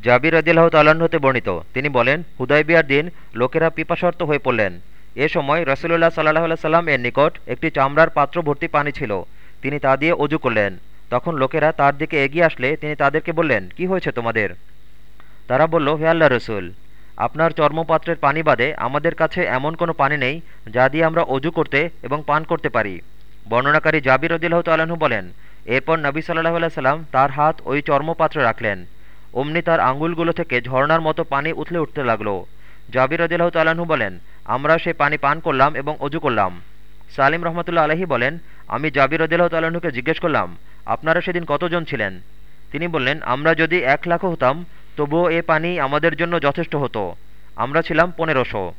জাবির রদিল্লাহ তাল্লাহ্ন হতে বর্ণিত। তিনি বলেন হুদাইবিয়ার দিন লোকেরা পিপাসর্ত হয়ে পড়লেন। এ সময় রসুল্লাহ সাল্লাহ সাল্লাম এর নিকট একটি চামড়ার পাত্র ভর্তি পানি ছিল। তিনি তা দিয়ে অজু করলেন। তখন লোকেরা তার দিকে এগিয়ে আসলে তিনি তাদেরকে বললেন, কি হয়েছে তোমাদের? তারা বলল, হে আল্লাহ রসুল, আপনার চর্মপাত্রের পানি বাদে আমাদের কাছে এমন কোনো পানি নেই যা দিয়ে আমরা অজু করতে এবং পান করতে পারি। বর্ণনাকারী জাবির রদিল্লাহ তাল্লাহ্ন বলেন, এরপর নবী সাল্লাহ সাল্লাম তার হাত ওই চর্মপাত্রে রাখলেন। অমনি তার আঙ্গুলগুলো থেকে ঝর্নার মতো পানি উথলে উঠতে লাগল। জাবির রদিল্লাহ তালাহু বলেন, আমরা সেই পানি পান করলাম এবং অজু করলাম। সালিম রহমতুল্লা আলহী বলেন, আমি জাবির রদিল্লাহ তালাহুকে জিজ্ঞেস করলাম, আপনারা সেদিন কতজন ছিলেন? তিনি বললেন, আমরা যদি এক লাখও হতাম, তবুও এ পানি আমাদের জন্য যথেষ্ট হতো। আমরা ছিলাম পনেরোশো।